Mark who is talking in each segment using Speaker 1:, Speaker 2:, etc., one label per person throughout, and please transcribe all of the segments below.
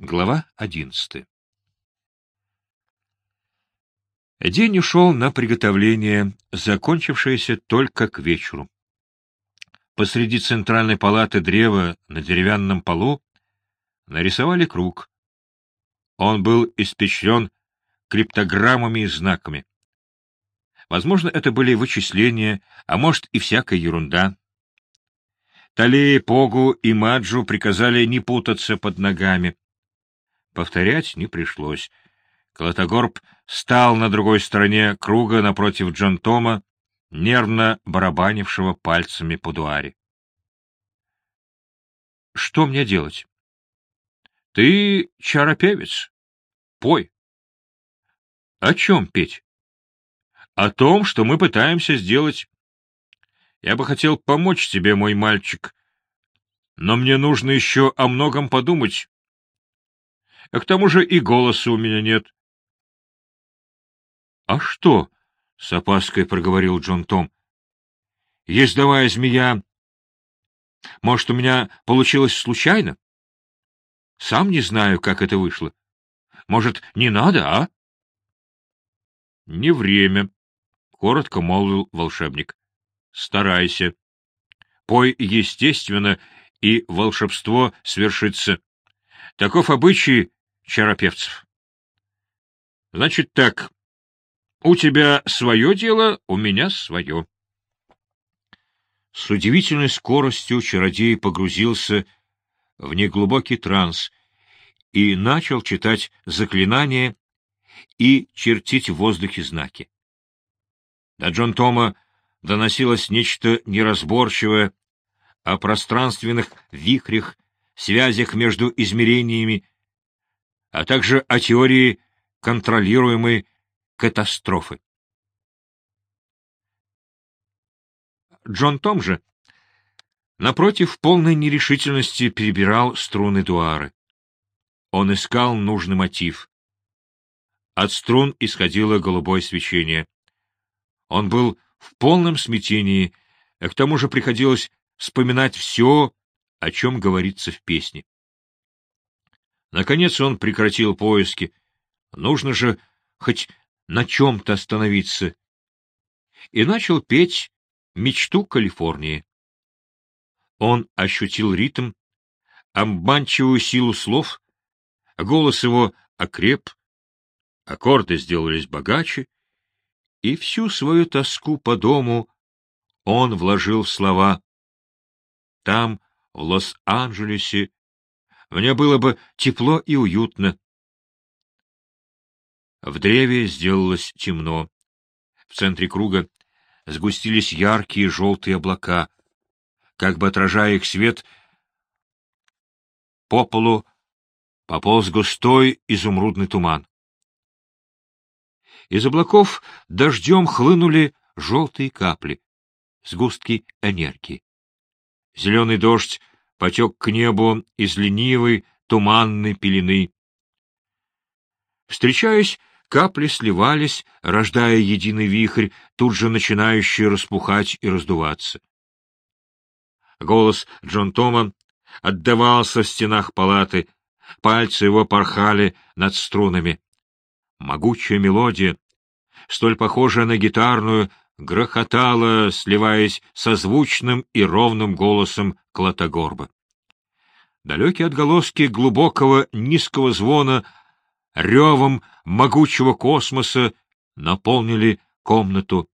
Speaker 1: Глава одиннадцатая День ушел на приготовление, закончившееся только к вечеру. Посреди центральной палаты древа на деревянном полу нарисовали круг. Он был испещрен криптограммами и знаками. Возможно, это были вычисления, а может и всякая ерунда. Талии, Погу и Маджу приказали не путаться под ногами. Повторять не пришлось. Клотогорб стал на другой стороне круга напротив Джон Тома, нервно барабанившего пальцами по дуаре. — Что мне делать? — Ты чаропевец. Пой. — О чем петь? — О том, что мы пытаемся сделать. Я бы хотел помочь тебе, мой мальчик, но мне нужно еще о многом подумать. К тому же и голоса у меня нет. — А что? — с опаской проговорил Джон Том. — Ездовая змея. Может, у меня получилось случайно? Сам не знаю, как это вышло. Может, не надо, а? — Не время, — коротко молвил волшебник. — Старайся. Пой естественно, и волшебство свершится. Таков обычай чаропевцев. Значит так, у тебя свое дело, у меня свое. С удивительной скоростью чародей погрузился в неглубокий транс и начал читать заклинания и чертить в воздухе знаки. До Джон Тома доносилось нечто неразборчивое о пространственных вихрях, связях между измерениями, а также о теории контролируемой катастрофы. Джон Том же, напротив, в полной нерешительности перебирал струны дуары. Он искал нужный мотив. От струн исходило голубое свечение. Он был в полном смятении, а к тому же приходилось вспоминать все, о чем говорится в песне. Наконец он прекратил поиски. Нужно же хоть на чем-то остановиться. И начал петь «Мечту Калифорнии». Он ощутил ритм, обманчивую силу слов, голос его окреп, аккорды сделались богаче, и всю свою тоску по дому он вложил в слова. Там, в Лос-Анджелесе, мне было бы тепло и уютно. В древе сделалось темно. В центре круга сгустились яркие желтые облака. Как бы отражая их свет, по полу пополз густой изумрудный туман. Из облаков дождем хлынули желтые капли, сгустки энергии. Зеленый дождь потек к небу из ленивой туманной пелены. Встречаясь, капли сливались, рождая единый вихрь, тут же начинающий распухать и раздуваться. Голос Джон Тома отдавался в стенах палаты, пальцы его порхали над струнами. Могучая мелодия, столь похожая на гитарную, грохотала, сливаясь со звучным и ровным голосом Клотогорба. Далекие отголоски глубокого низкого звона ревом могучего космоса наполнили комнату,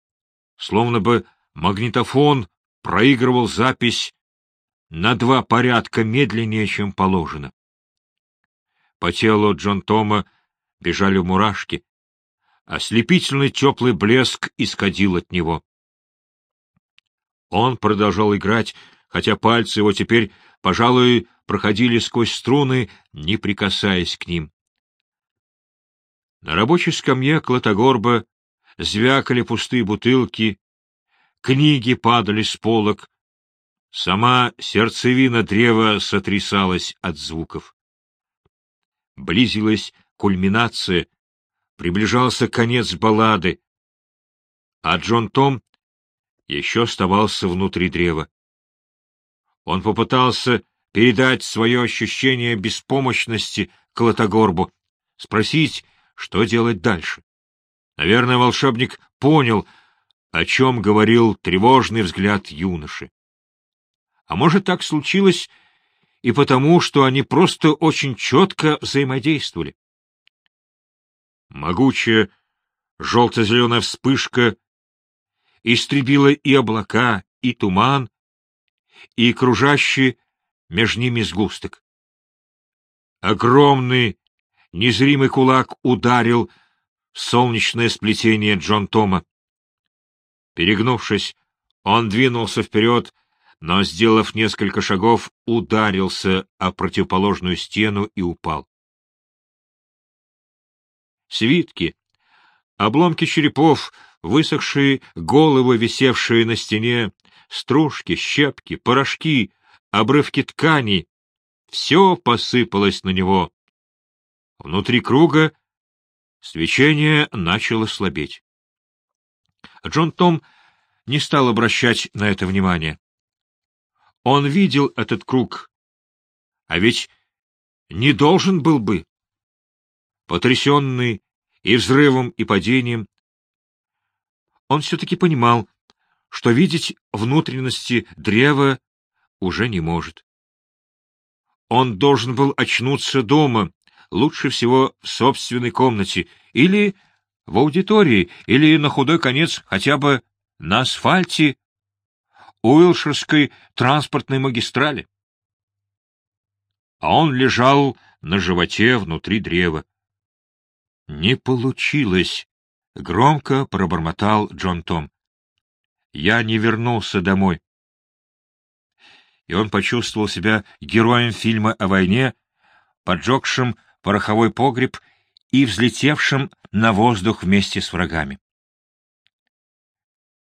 Speaker 1: словно бы магнитофон проигрывал запись на два порядка медленнее, чем положено. По телу Джон Тома бежали мурашки, Ослепительный теплый блеск исходил от него. Он продолжал играть, хотя пальцы его теперь, пожалуй, проходили сквозь струны, не прикасаясь к ним. На рабочей скамье Клотогорба звякали пустые бутылки, книги падали с полок, сама сердцевина древа сотрясалась от звуков. Близилась кульминация, Приближался конец баллады, а Джон Том еще оставался внутри древа. Он попытался передать свое ощущение беспомощности Клотогорбу, спросить, что делать дальше. Наверное, волшебник понял, о чем говорил тревожный взгляд юноши. А может, так случилось и потому, что они просто очень четко взаимодействовали. Могучая желто-зеленая вспышка истребила и облака, и туман, и кружащий между ними сгусток. Огромный, незримый кулак ударил в солнечное сплетение Джон Тома. Перегнувшись, он двинулся вперед, но, сделав несколько шагов, ударился о противоположную стену и упал. Свитки, обломки черепов, высохшие головы, висевшие на стене, стружки, щепки, порошки, обрывки тканей — все посыпалось на него. Внутри круга свечение начало слабеть. Джон Том не стал обращать на это внимание. Он видел этот круг, а ведь не должен был бы. Потрясенный и взрывом, и падением, он все-таки понимал, что видеть внутренности древа уже не может. Он должен был очнуться дома, лучше всего в собственной комнате, или в аудитории, или на худой конец хотя бы на асфальте Уилширской транспортной магистрали. А он лежал на животе внутри древа. Не получилось, — громко пробормотал Джон Том. «Я не вернулся домой». И он почувствовал себя героем фильма о войне, поджегшим пороховой погреб и взлетевшим на воздух вместе с врагами.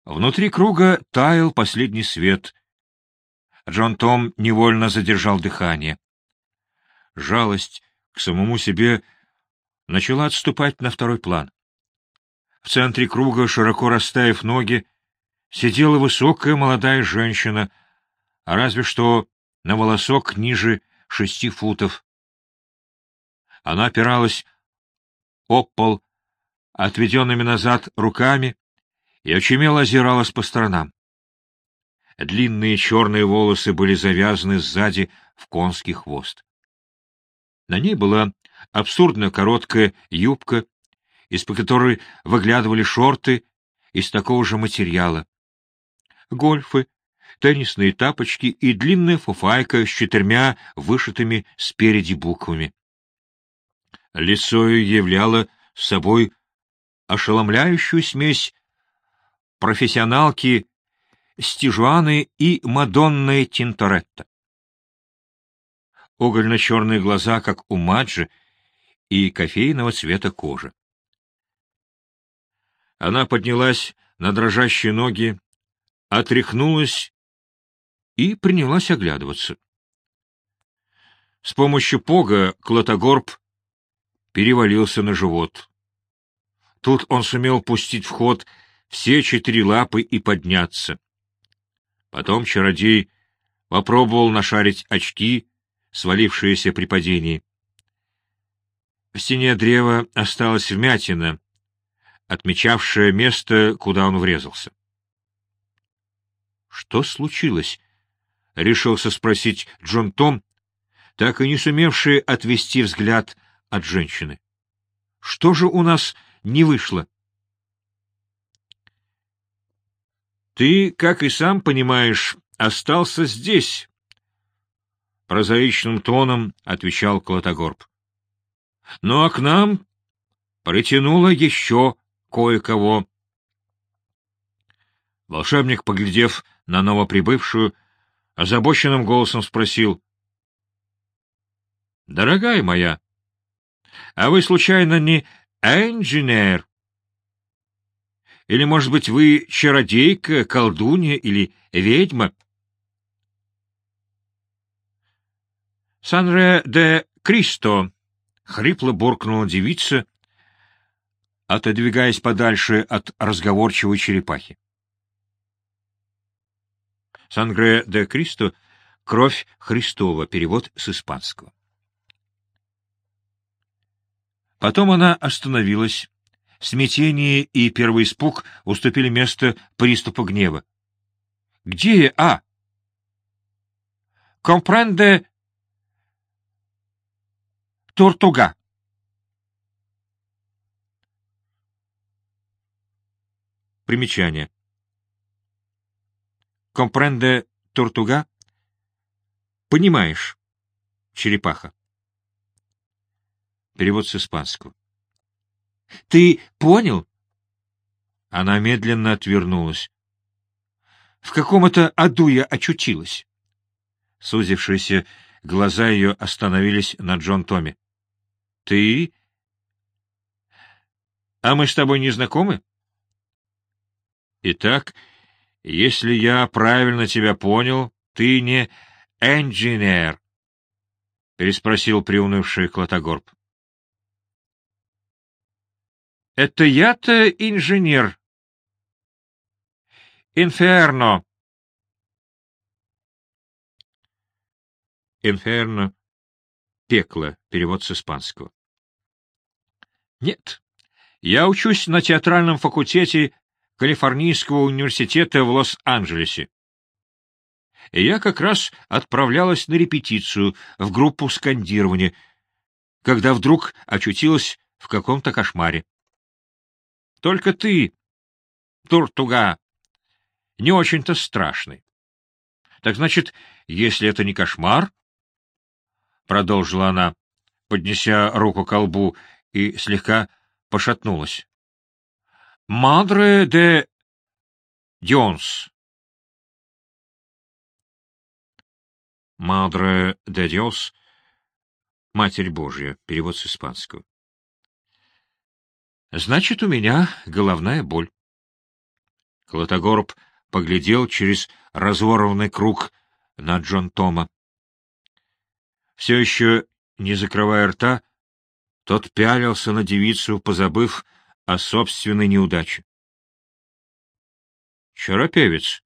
Speaker 1: Внутри круга таял последний свет. Джон Том невольно задержал дыхание. Жалость к самому себе начала отступать на второй план. В центре круга, широко расставив ноги, сидела высокая молодая женщина, а разве что на волосок ниже шести футов. Она опиралась об пол, отведенными назад руками, и очумело озиралась по сторонам. Длинные черные волосы были завязаны сзади в конский хвост. На ней была абсурдно короткая юбка из-под которой выглядывали шорты из такого же материала. Гольфы, теннисные тапочки и длинная фуфайка с четырьмя вышитыми спереди буквами. Лицо являло собой ошеломляющую смесь профессионалки Стижуаны и Мадонны Тинторетто. Угольно-черные глаза, как у Маджи, и кофейного цвета кожи. Она поднялась на дрожащие ноги, отряхнулась и принялась оглядываться. С помощью пога Клотогорб перевалился на живот. Тут он сумел пустить в ход все четыре лапы и подняться. Потом чародей попробовал нашарить очки, свалившиеся при падении. В стене древа осталась вмятина, отмечавшее место, куда он врезался. «Что случилось?» — решился спросить Джон Том, так и не сумевший отвести взгляд от женщины. «Что же у нас не вышло?» «Ты, как и сам понимаешь, остался здесь», — прозаичным тоном отвечал Клотогорб. «Ну а к нам притянуло еще кое-кого. Волшебник, поглядев на новоприбывшую, озабоченным голосом спросил. — Дорогая моя, а вы, случайно, не инженер? Или, может быть, вы чародейка, колдунья или ведьма? — Санре де Кристо! — хрипло буркнула девица, отодвигаясь подальше от разговорчивой черепахи. Сангре де Кристо Кровь Христова. Перевод с испанского. Потом она остановилась. Смятение и первый испуг уступили место приступу гнева. — Где я, а? — Компренде Тортуга. Примечание. Компренде Тортуга. Понимаешь, черепаха. Перевод с испанского. Ты понял? Она медленно отвернулась. В каком это аду я очутилась? Сузившиеся глаза ее остановились на Джон Томми. — Ты? А мы с тобой не знакомы? — Итак, если я правильно тебя понял, ты не инженер, — переспросил приунывший Клотогорб. — Это я-то инженер. Инферно. Инферно — пекло, перевод с испанского. Нет, я учусь на театральном факультете Калифорнийского университета в Лос-Анджелесе. Я как раз отправлялась на репетицию в группу скандирования, когда вдруг очутилась в каком-то кошмаре. Только ты, Туртуга, не очень-то страшный. Так значит, если это не кошмар, — продолжила она, поднеся руку к колбу, и слегка пошатнулась. — Мадре де Дионс. Мадре де Диос, Матерь Божья, перевод с испанского. Значит, у меня головная боль. Клотогорб поглядел через разорванный круг на Джон Тома. Все еще, не закрывая рта, тот пялился на девицу, позабыв о собственной неудаче. — Чаропевец,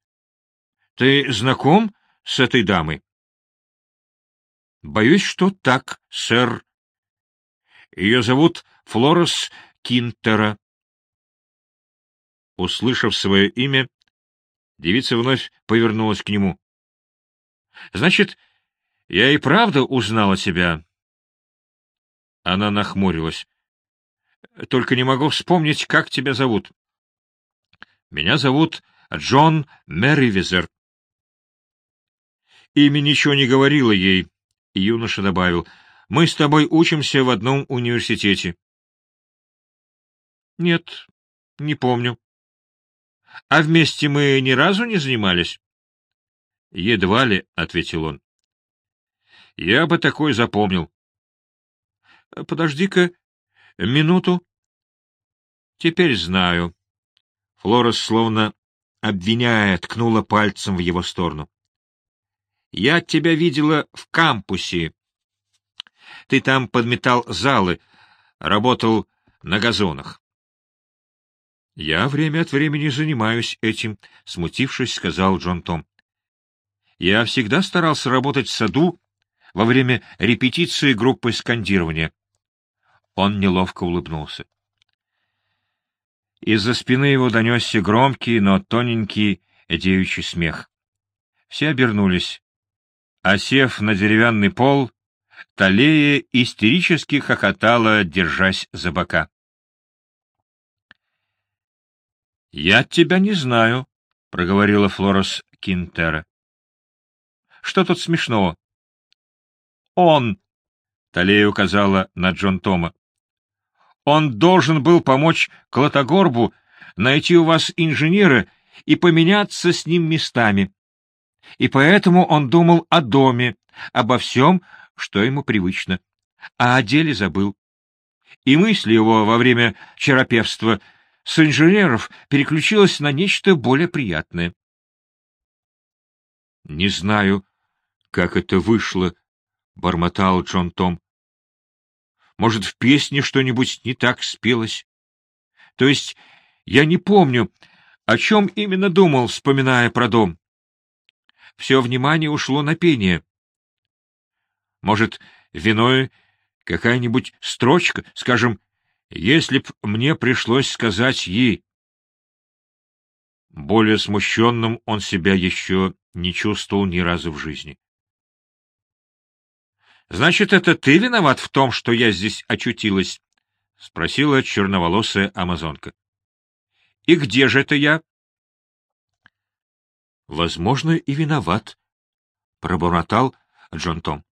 Speaker 1: ты знаком с этой дамой? — Боюсь, что так, сэр. Ее зовут Флорес Кинтера. Услышав свое имя, девица вновь повернулась к нему. — Значит, я и правда узнала тебя. Она нахмурилась. — Только не могу вспомнить, как тебя зовут. — Меня зовут Джон Мерривизер. Имя ничего не говорила ей, юноша добавил. — Мы с тобой учимся в одном университете. — Нет, не помню. — А вместе мы ни разу не занимались? — Едва ли, — ответил он. Я бы такой запомнил. — Подожди-ка минуту. — Теперь знаю. Флорес, словно обвиняя, ткнула пальцем в его сторону. — Я тебя видела в кампусе. Ты там подметал залы, работал на газонах. — Я время от времени занимаюсь этим, — смутившись, сказал Джон Том. — Я всегда старался работать в саду во время репетиции группы скандирования. Он неловко улыбнулся. Из-за спины его донесся громкий, но тоненький девичий смех. Все обернулись. Осев на деревянный пол, Талея истерически хохотала, держась за бока. — Я тебя не знаю, — проговорила Флорес Кинтера. — Что тут смешного? Он, — Талея указала на Джон Тома, — он должен был помочь Клотогорбу найти у вас инженера и поменяться с ним местами. И поэтому он думал о доме, обо всем, что ему привычно, а о деле забыл. И мысли его во время черопевства с инженеров переключилась на нечто более приятное. — Не знаю, как это вышло, бормотал Джон Том. Может, в песне что-нибудь не так спелось? То есть я не помню, о чем именно думал, вспоминая про дом. все внимание ушло на пение. Может, виной какая-нибудь строчка, скажем, если б мне пришлось сказать ей. Более смущенным он себя еще не чувствовал ни разу в жизни. — Значит, это ты виноват в том, что я здесь очутилась? — спросила черноволосая амазонка. — И где же это я? — Возможно, и виноват, — пробормотал Джон Том.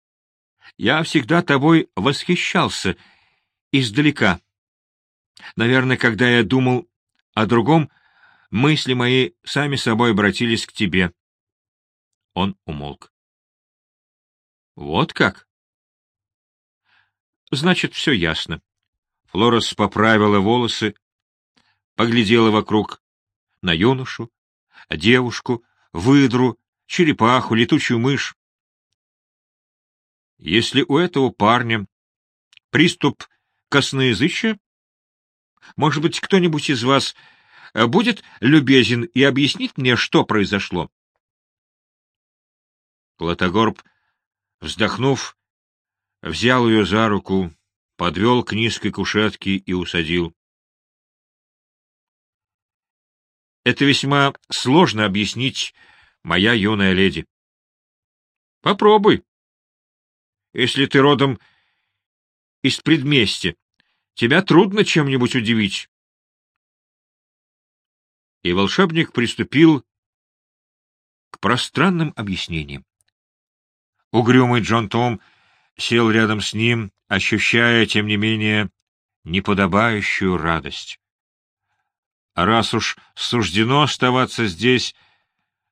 Speaker 1: — Я всегда тобой восхищался издалека. Наверное, когда я думал о другом, мысли мои сами собой обратились к тебе. Он умолк. — Вот как? — Значит, все ясно. Флорес поправила волосы, поглядела вокруг, на юношу, девушку, выдру, черепаху, летучую мышь. Если у этого парня приступ косноязычия, может быть, кто-нибудь из вас будет любезен и объяснит мне, что произошло? Платогорб Вздохнув, взял ее за руку, подвел к низкой кушетке и усадил. Это весьма сложно объяснить, моя юная леди. Попробуй. Если ты родом из предместья, тебя трудно чем-нибудь удивить. И волшебник приступил к пространным объяснениям. Угрюмый Джон Том сел рядом с ним, ощущая, тем не менее, неподобающую радость. Раз уж суждено оставаться здесь,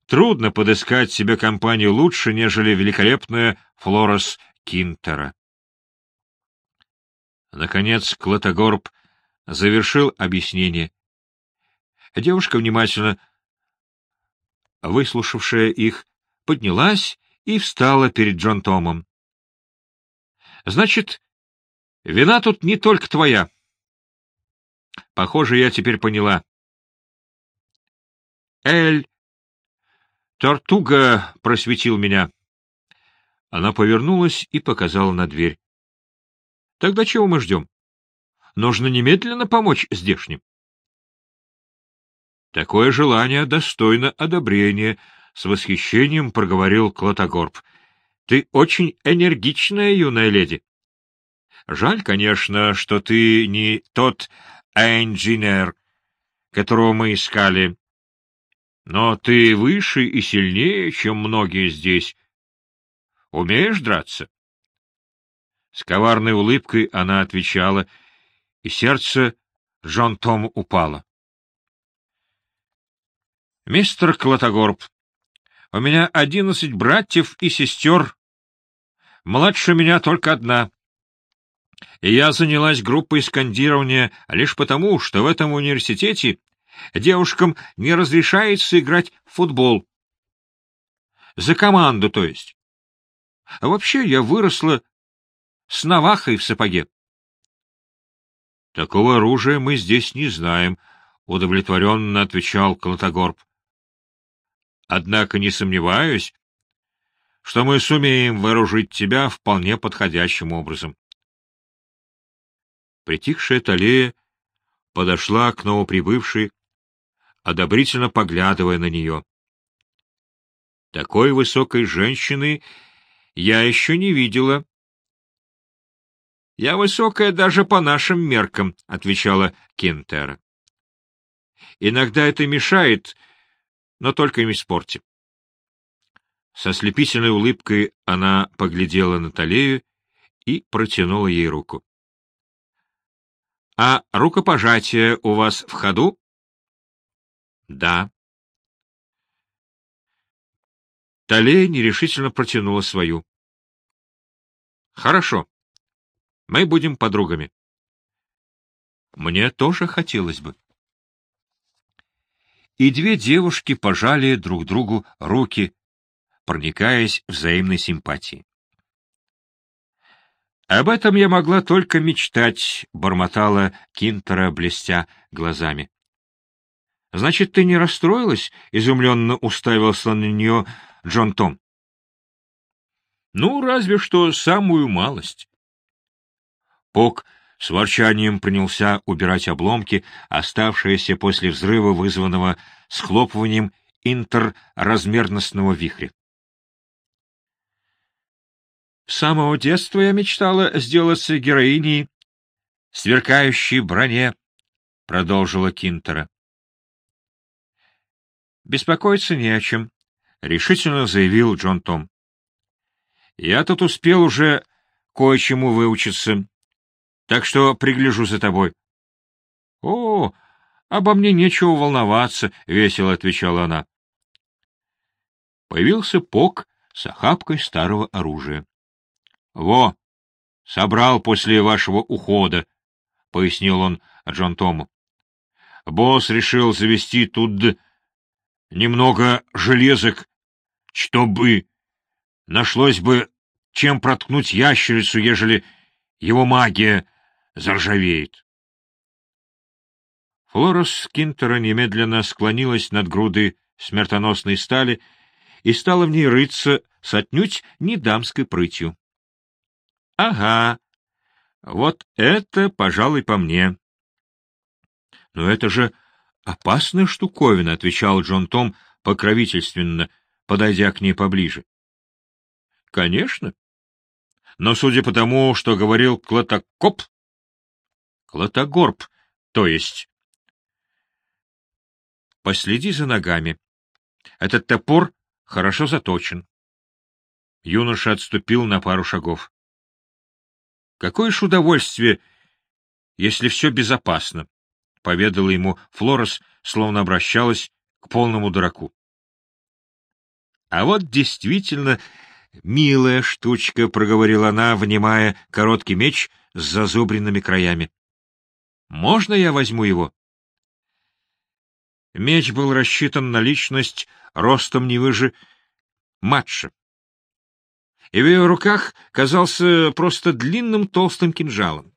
Speaker 1: трудно подыскать себе компанию лучше, нежели великолепная Флорес Кинтера. Наконец Клотогорб завершил объяснение. Девушка, внимательно выслушавшая их, поднялась и встала перед Джон Томом. — Значит, вина тут не только твоя. Похоже, я теперь поняла. Эль Тортуга просветил меня. Она повернулась и показала на дверь. — Тогда чего мы ждем? Нужно немедленно помочь здешним. Такое желание достойно одобрения, — с восхищением проговорил Клотогорб. — Ты очень энергичная юная леди. Жаль, конечно, что ты не тот инженер, которого мы искали. Но ты выше и сильнее, чем многие здесь. Умеешь драться? С коварной улыбкой она отвечала, и сердце Джон Том упало. — Мистер Клотогорб, у меня одиннадцать братьев и сестер. Младше меня только одна. И я занялась группой скандирования лишь потому, что в этом университете девушкам не разрешается играть в футбол. За команду, то есть. А вообще я выросла с навахой в сапоге. — Такого оружия мы здесь не знаем, — удовлетворенно отвечал Колотогорб. Однако не сомневаюсь, что мы сумеем вооружить тебя вполне подходящим образом. Притихшая Талея подошла к новоприбывшей, одобрительно поглядывая на нее. Такой высокой женщины я еще не видела. — Я высокая даже по нашим меркам, — отвечала Кентера. — Иногда это мешает но только не в спорте. Со слепительной улыбкой она поглядела на Талею и протянула ей руку. — А рукопожатие у вас в ходу? — Да. Талея нерешительно протянула свою. — Хорошо. Мы будем подругами. — Мне тоже хотелось бы и две девушки пожали друг другу руки, проникаясь взаимной симпатией. «Об этом я могла только мечтать», — бормотала Кинтера, блестя глазами. — Значит, ты не расстроилась? — изумленно уставился на нее Джон Том. — Ну, разве что самую малость. Пок с ворчанием принялся убирать обломки, оставшиеся после взрыва, вызванного схлопыванием интерразмерностного вихря. С самого детства я мечтала сделаться героиней сверкающей броне, — продолжила Кинтера. — Беспокоиться не о чем, — решительно заявил Джон Том. — Я тут успел уже кое-чему выучиться, так что пригляжу за тобой. — О, обо мне нечего волноваться, — весело отвечала она. Появился Пок с охапкой старого оружия. — Во! Собрал после вашего ухода, — пояснил он Джон Тому. — Босс решил завести тут немного железок, чтобы нашлось бы чем проткнуть ящерицу, ежели его магия заржавеет. Флорес Кинтера немедленно склонилась над грудой смертоносной стали и стала в ней рыться с отнюдь не дамской прытью. — Ага, вот это, пожалуй, по мне. — Но это же опасная штуковина, — отвечал Джон Том покровительственно, подойдя к ней поближе. — Конечно. Но судя по тому, что говорил Клотокоп... Клотогорб, то есть... Последи за ногами. Этот топор хорошо заточен. Юноша отступил на пару шагов. Какое ж удовольствие, если все безопасно, — поведала ему Флорес, словно обращалась к полному дураку. А вот действительно милая штучка, — проговорила она, внимая короткий меч с зазубренными краями. — Можно я возьму его? Меч был рассчитан на личность ростом не выше матша. И в ее руках казался просто длинным толстым кинжалом.